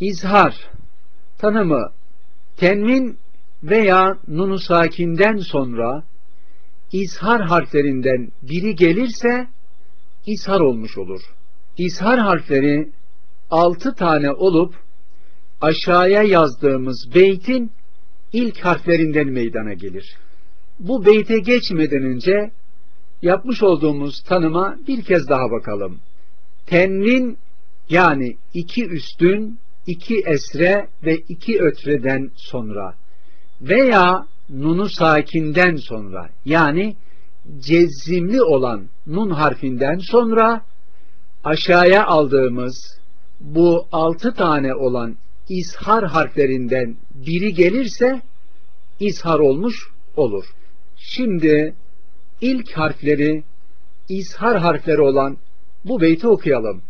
İzhar tanımı tenvin veya nunu sakinden sonra izhar harflerinden biri gelirse izhar olmuş olur. İzhar harfleri altı tane olup aşağıya yazdığımız beytin ilk harflerinden meydana gelir. Bu beyte geçmeden önce yapmış olduğumuz tanıma bir kez daha bakalım. Tenvin yani iki üstün, iki esre ve iki ötreden sonra veya nunu sakinden sonra yani cezimli olan nun harfinden sonra aşağıya aldığımız bu altı tane olan izhar harflerinden biri gelirse izhar olmuş olur. Şimdi ilk harfleri izhar harfleri olan bu beyti okuyalım.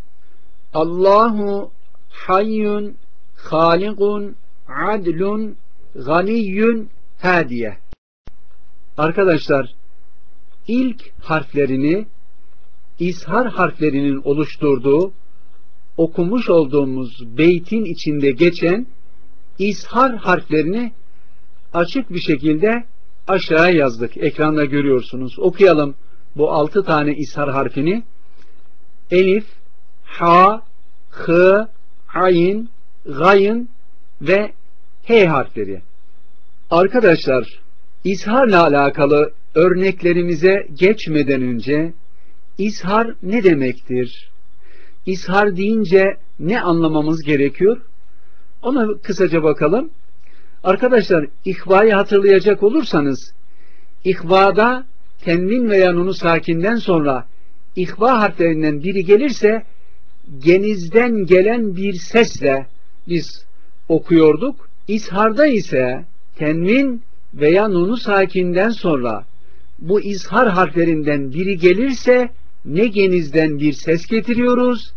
Allahu hayyun halikun adlun ganiyyun hadiye. Arkadaşlar ilk harflerini izhar harflerinin oluşturduğu okumuş olduğumuz beytin içinde geçen izhar harflerini açık bir şekilde aşağıya yazdık. Ekranda görüyorsunuz. Okuyalım bu altı tane ishar harfini. Elif, Ha, Hı, Ayn, Gayın ve H harfleri. Arkadaşlar, izharla alakalı örneklerimize geçmeden önce izhar ne demektir? İzhar deyince ne anlamamız gerekiyor? Ona kısaca bakalım. Arkadaşlar ihvayı hatırlayacak olursanız ihvada tenvin veya nunu sakinden sonra ihva harflerinden biri gelirse genizden gelen bir sesle biz okuyorduk. İzharda ise tenvin veya nunu sakinden sonra bu izhar harflerinden biri gelirse ne genizden bir ses getiriyoruz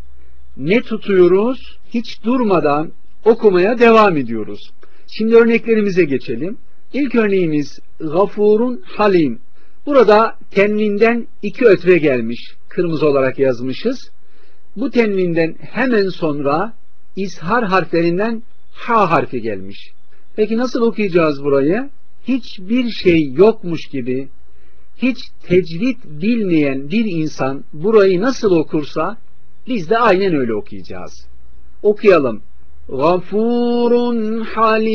ne tutuyoruz hiç durmadan okumaya devam ediyoruz. Şimdi örneklerimize geçelim. İlk örneğimiz Gafurun Halim. Burada tenvinden iki ötre gelmiş. Kırmızı olarak yazmışız. Bu tenvinden hemen sonra izhar harflerinden ha harfi gelmiş. Peki nasıl okuyacağız burayı? Hiçbir şey yokmuş gibi hiç tecvid bilmeyen bir insan burayı nasıl okursa biz de aynen öyle okuyacağız. Okuyalım. Gafurun halim.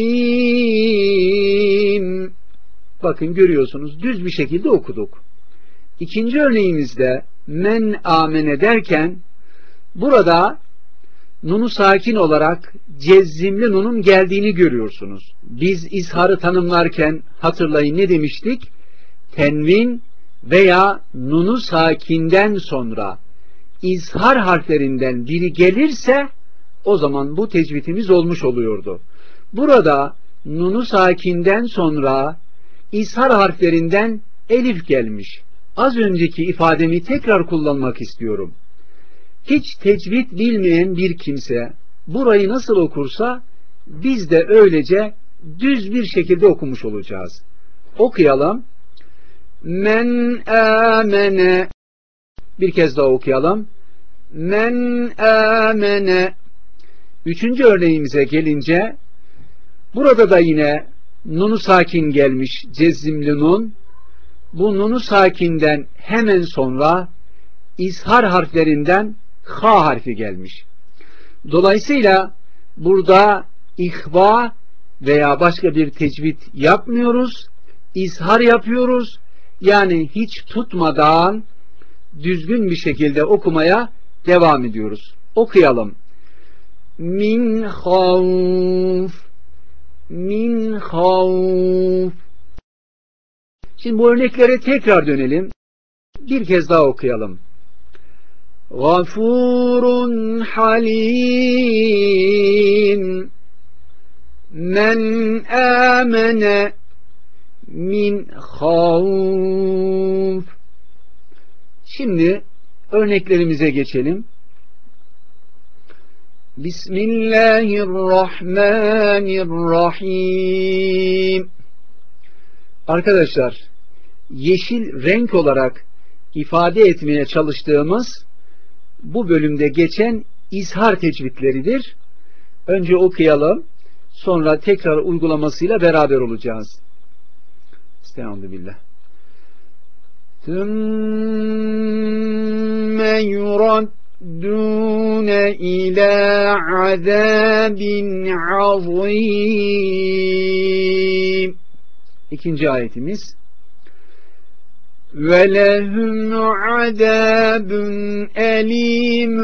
Bakın görüyorsunuz düz bir şekilde okuduk. İkinci örneğimizde men amene derken burada nunu sakin olarak cezzimli nunun geldiğini görüyorsunuz. Biz izharı tanımlarken hatırlayın ne demiştik? Tenvin veya nunu sakinden sonra izhar harflerinden biri gelirse o zaman bu tecvitimiz olmuş oluyordu. Burada nunu sakinden sonra ishar harflerinden elif gelmiş. Az önceki ifademi tekrar kullanmak istiyorum. Hiç tecvid bilmeyen bir kimse burayı nasıl okursa biz de öylece düz bir şekilde okumuş olacağız. Okuyalım. Men amene bir kez daha okuyalım. Men amene Üçüncü örneğimize gelince burada da yine nunu sakin gelmiş cezimli nun. Bu nunu sakinden hemen sonra izhar harflerinden ha harfi gelmiş. Dolayısıyla burada ihva veya başka bir tecvid yapmıyoruz. İzhar yapıyoruz. Yani hiç tutmadan düzgün bir şekilde okumaya devam ediyoruz. Okuyalım min havf min havf Şimdi bu örneklere tekrar dönelim. Bir kez daha okuyalım. Gafurun halim men amene min havf Şimdi örneklerimize geçelim. Bismillahirrahmanirrahim. Arkadaşlar, yeşil renk olarak ifade etmeye çalıştığımız bu bölümde geçen izhar tecvitleridir. Önce okuyalım. Sonra tekrar uygulamasıyla beraber olacağız. Estağfirullah. ثُمَّ يُرَدُّونَ إِلَى عَذَابٍ عَظِيمٍ İkinci ayetimiz وَلَهُمْ عَذَابٌ أَلِيمٌ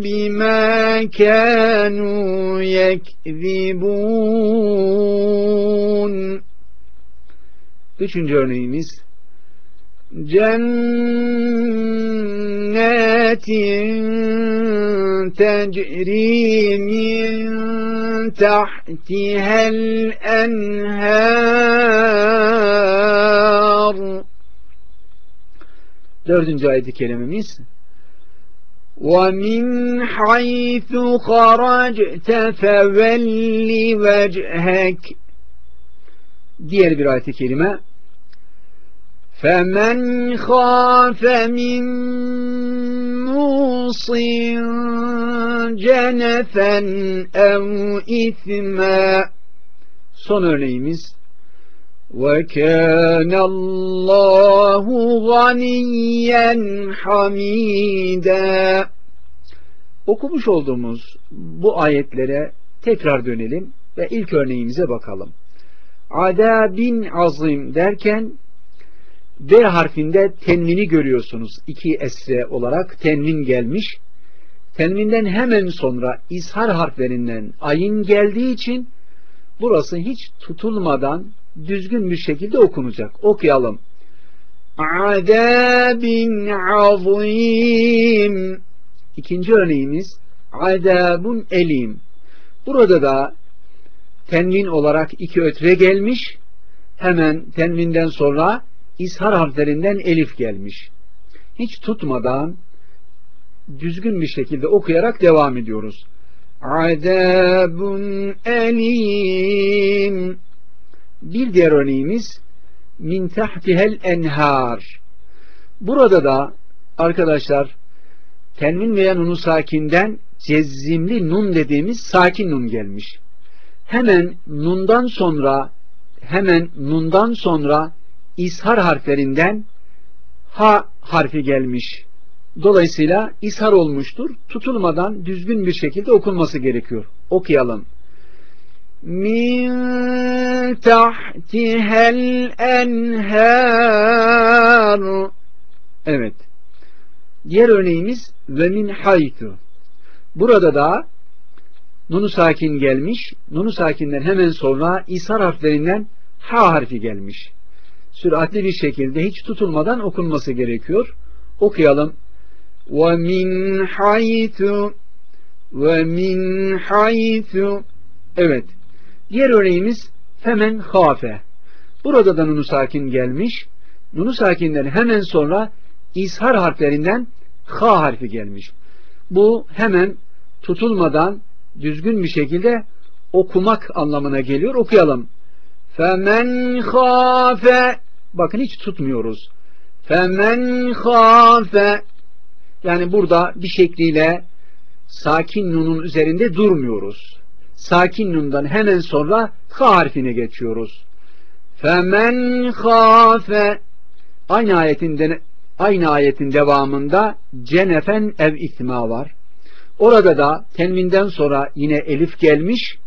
بِمَا كَانُوا يَكْذِبُونَ Üçüncü örneğimiz Cennetin tecri min tahtihel enhar Dördüncü ayet-i kerimemiz وَمِنْ حَيْثُ خَرَجْتَ فَوَلِّ وَجْهَكَ Diğer bir ayet-i kerime فَمَنْ خَافَ مِنْ مُوصٍ جَنَفًا اَوْ اِثْمًا Son örneğimiz وَكَانَ اللّٰهُ غَنِيًّا حَمِيدًا Okumuş olduğumuz bu ayetlere tekrar dönelim ve ilk örneğimize bakalım. Adabin azim derken B harfinde tenvini görüyorsunuz. İki esre olarak tenvin gelmiş. Tenvinden hemen sonra ishar harflerinden ayın geldiği için burası hiç tutulmadan düzgün bir şekilde okunacak. Okuyalım. Adabin azim. İkinci örneğimiz adabun elim. Burada da tenvin olarak iki ötre gelmiş. Hemen tenvinden sonra ishar harflerinden elif gelmiş. Hiç tutmadan düzgün bir şekilde okuyarak devam ediyoruz. Adabun elim bir diğer örneğimiz min tahtihel enhar. Burada da arkadaşlar tenvin veya nunu sakinden cezzimli nun dediğimiz sakin nun gelmiş. Hemen nundan sonra hemen nundan sonra ishar harflerinden ha harfi gelmiş. Dolayısıyla ishar olmuştur. Tutulmadan düzgün bir şekilde okunması gerekiyor. Okuyalım. Min tahtihel enhar Evet. Diğer örneğimiz ve min haytu. Burada da nunu sakin gelmiş. Nunu sakinden hemen sonra ishar harflerinden ha harfi gelmiş. Süratli bir şekilde hiç tutulmadan okunması gerekiyor. Okuyalım. Ve min haytu ve min haytu Evet. Diğer örneğimiz hemen hafe. Burada da nunu sakin gelmiş. Nunu sakinler hemen sonra ishar harflerinden ha harfi gelmiş. Bu hemen tutulmadan düzgün bir şekilde okumak anlamına geliyor. Okuyalım. Femen hafe Bakın hiç tutmuyoruz. Femen hafe yani burada bir şekliyle sakin nunun üzerinde durmuyoruz. Sakin nundan hemen sonra ha harfine geçiyoruz. Femen hafe aynı ayetin aynı ayetin devamında cenefen ev ihtima var. Orada da tenvinden sonra yine elif gelmiş.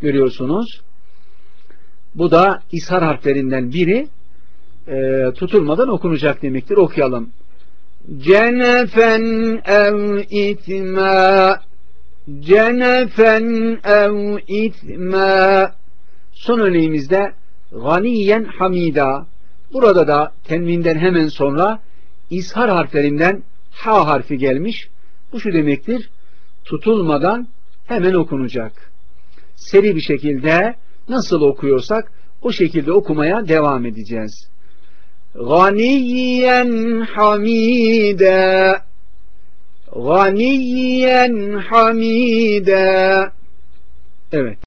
Görüyorsunuz. Bu da ishar harflerinden biri e, tutulmadan okunacak demektir. Okuyalım. Cenefen ev itma cenefen ev itme. Son örneğimizde ganiyen hamida. Burada da tenvinden hemen sonra izhar harflerinden ha harfi gelmiş. Bu şu demektir tutulmadan hemen okunacak. Seri bir şekilde nasıl okuyorsak o şekilde okumaya devam edeceğiz. Ganiyen hamide. غنيا حميدا Evet.